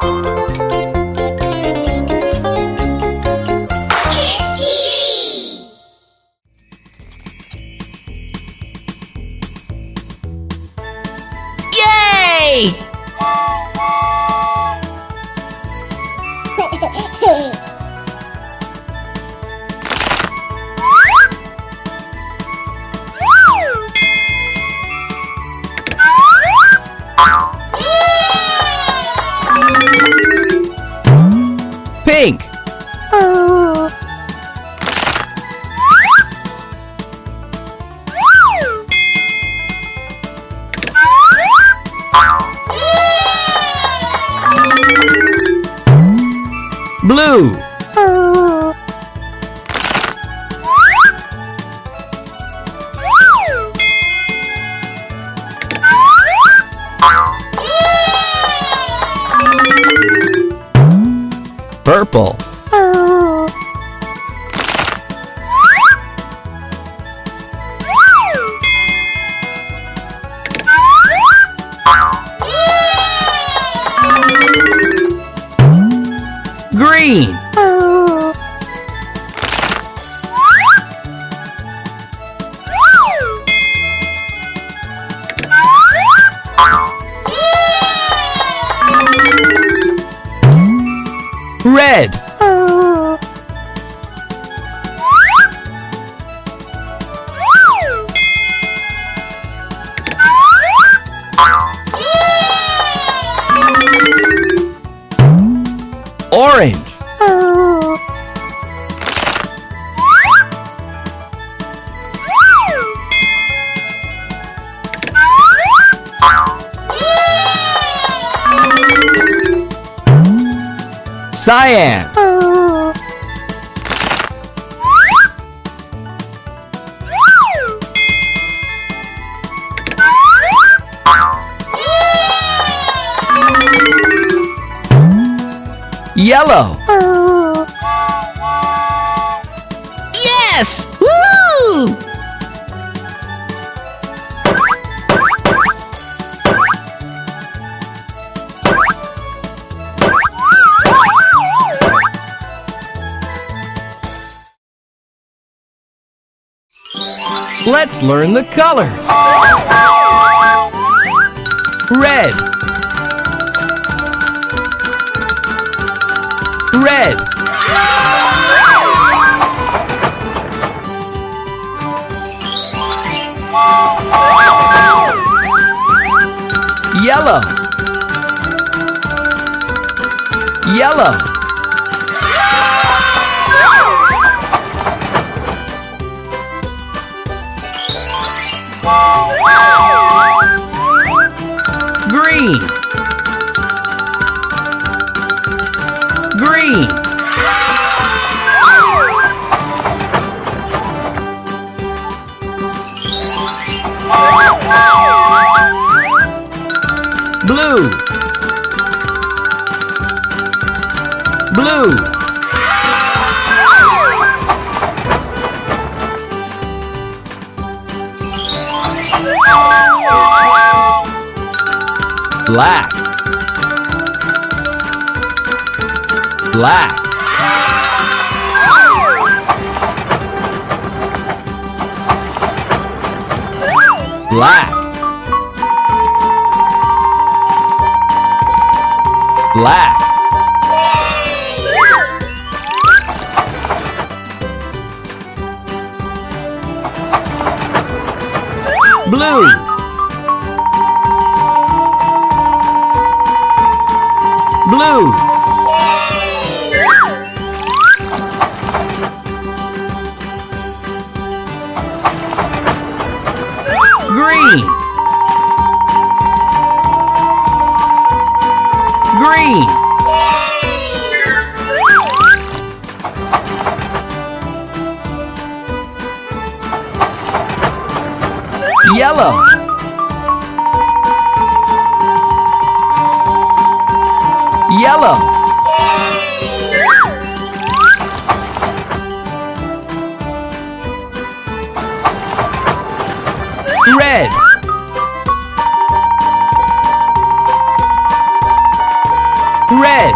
Yay! Blue. Purple. Red. Cyan. Yellow. Yes! Let's learn the colors. Red. Red. Yellow. Yellow. Green. Black. Black. Black. Black. Blue. Blue. Green. Green. Yellow. Yellow. Red. Red.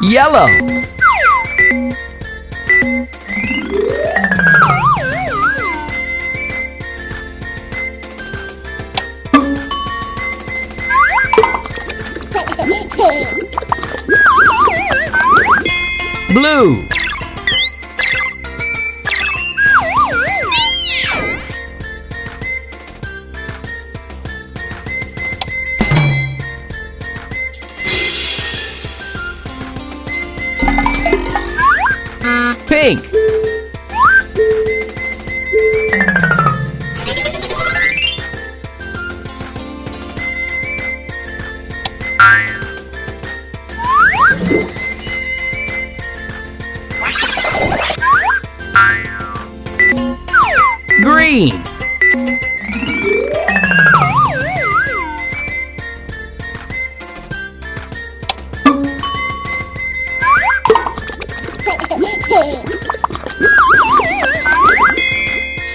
Yellow. Blue.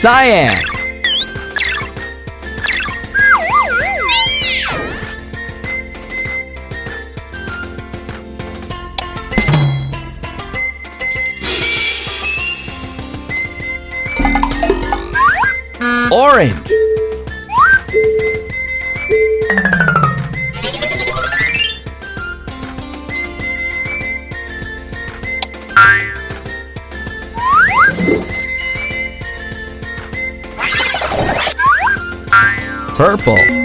Cyan. Orange. Purple.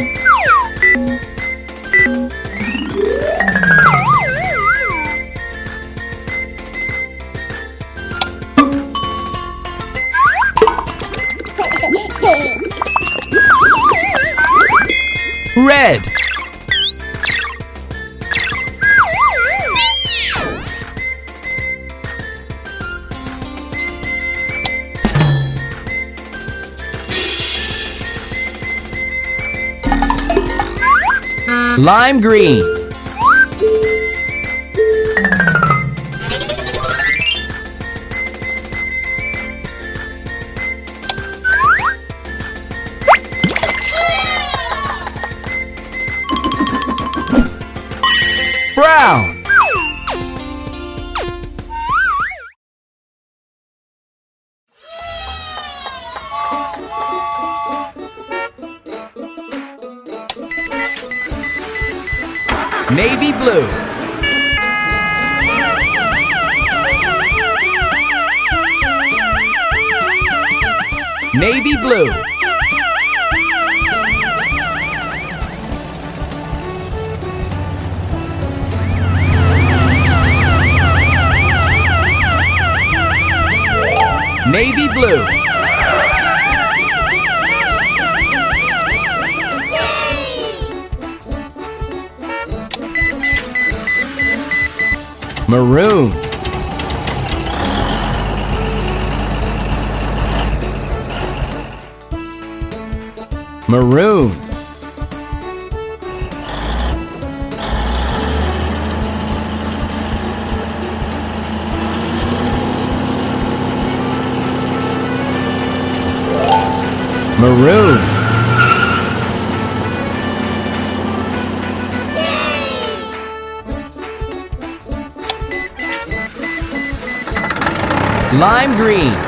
Lime green. Navy blue. Navy blue. Maroon. Maroon. Maroon. Lime green.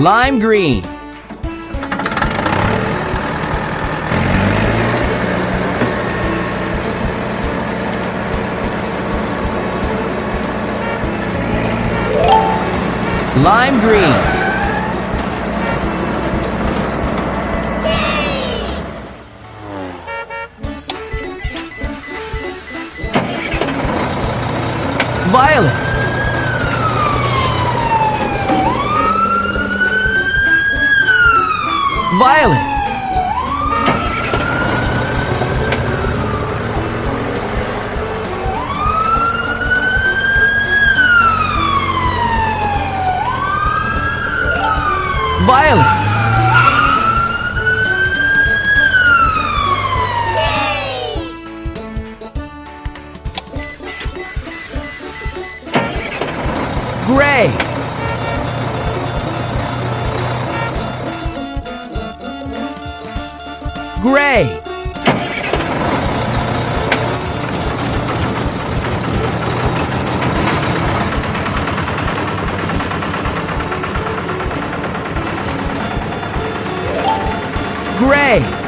Lime green. Lime green. Violet. Violet! Violet! Gray. Gray.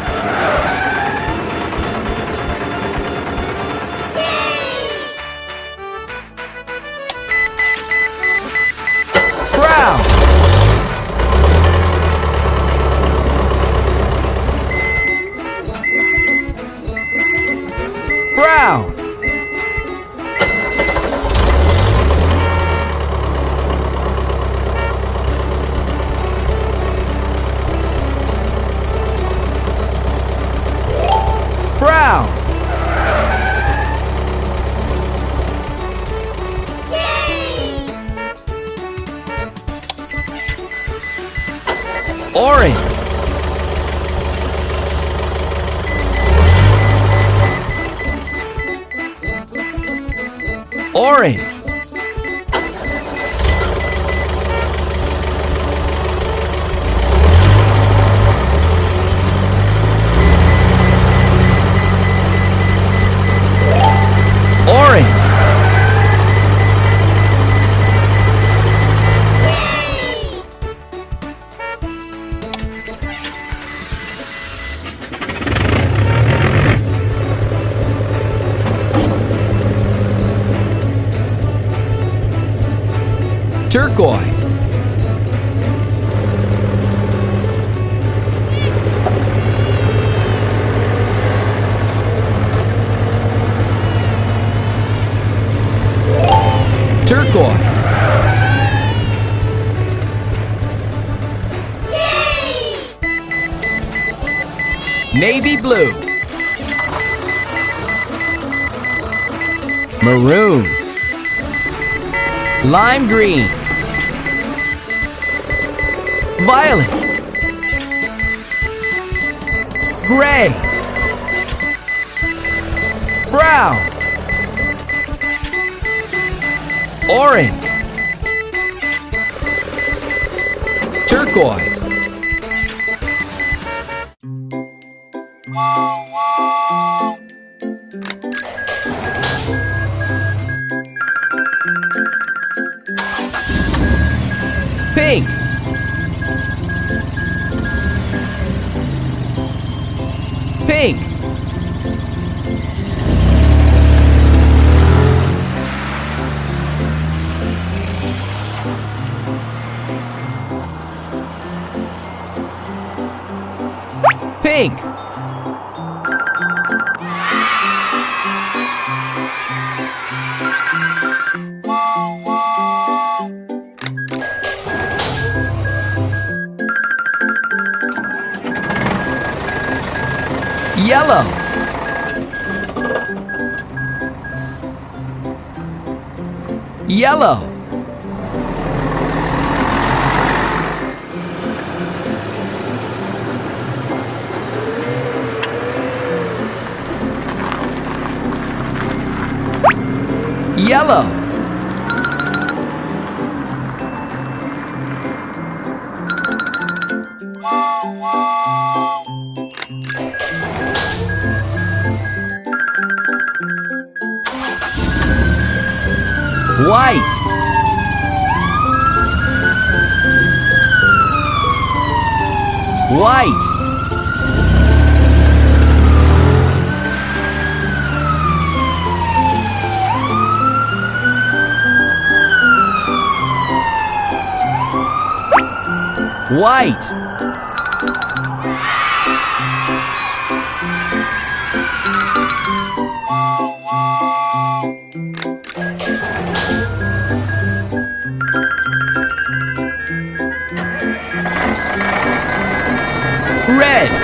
Turquoise. Navy blue. Maroon. Lime green. Violet. Gray. Brown. Orange. Turquoise. Pink. Yellow. Yellow. Yellow. White. White. White. Red.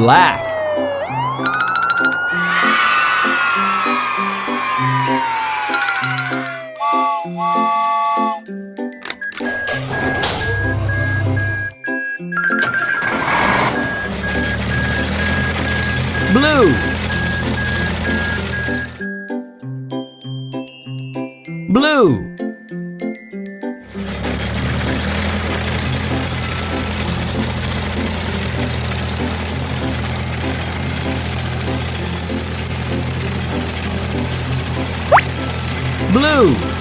Black. Blue.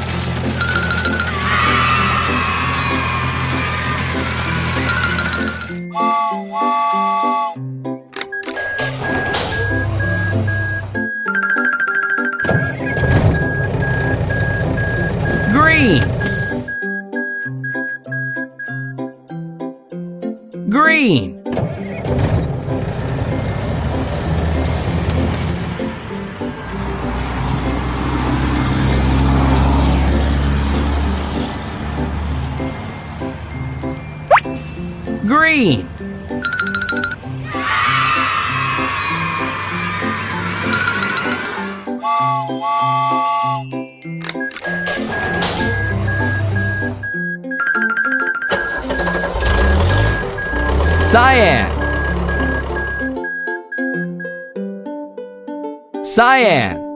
Cyan. Cyan.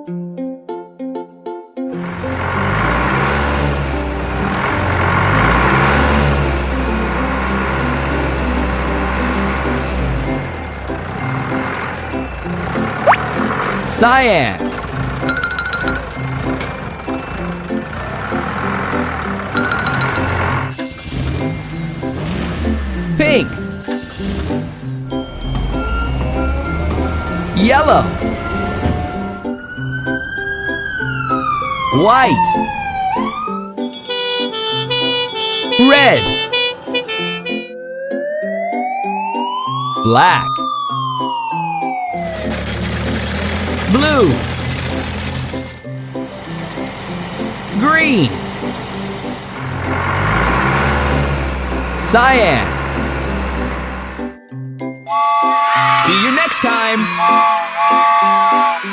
Cyan. Yellow. White. Red. Black. Blue. Green. Cyan. See you next time. Red. Yellow.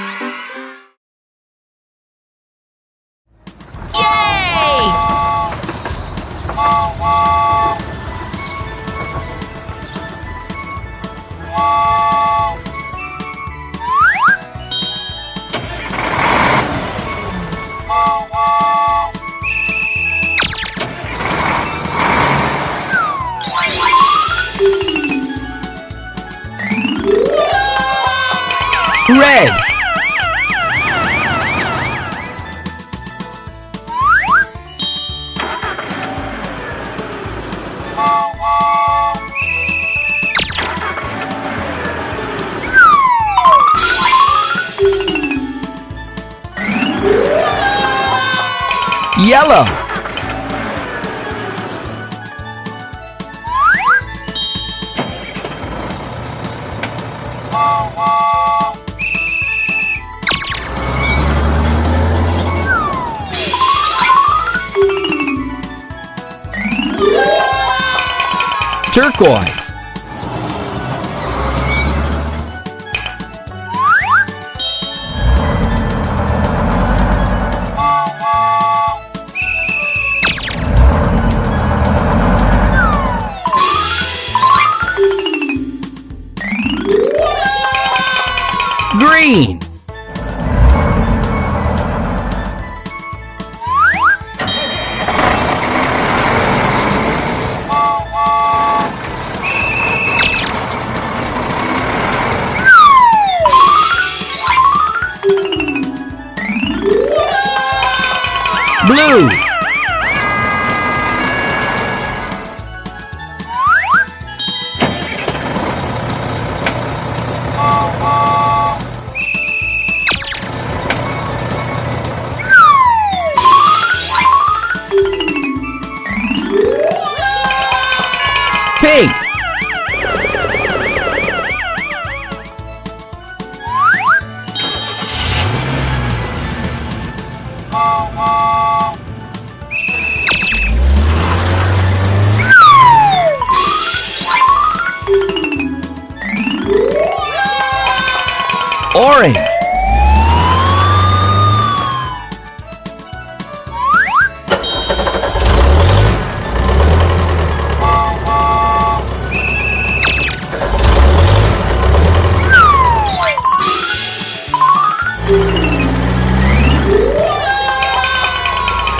Turquoise. Blue. Orange.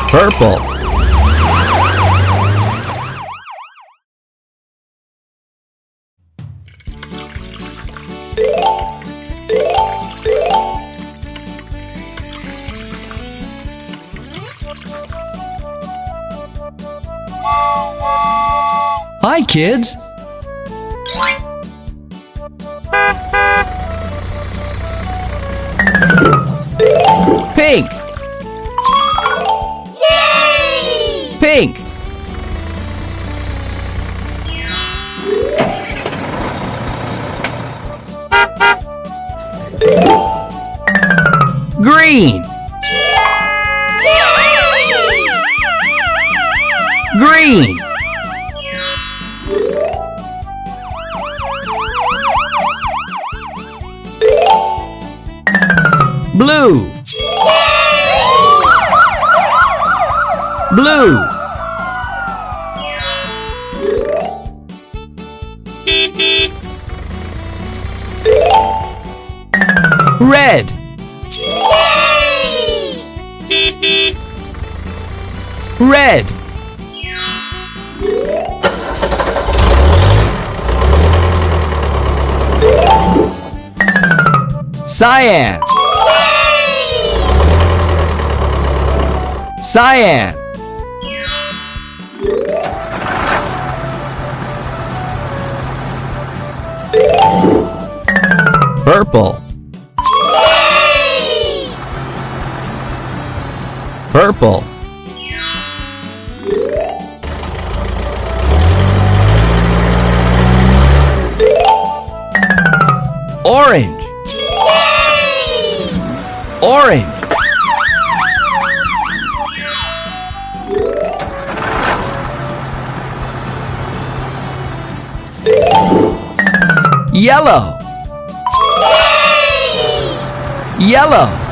Purple. Kids. Pink. Yay! Pink. Green. Green. Red. Red. Cyan. Cyan. Purple. Purple. Orange. Orange. Yellow. Yellow.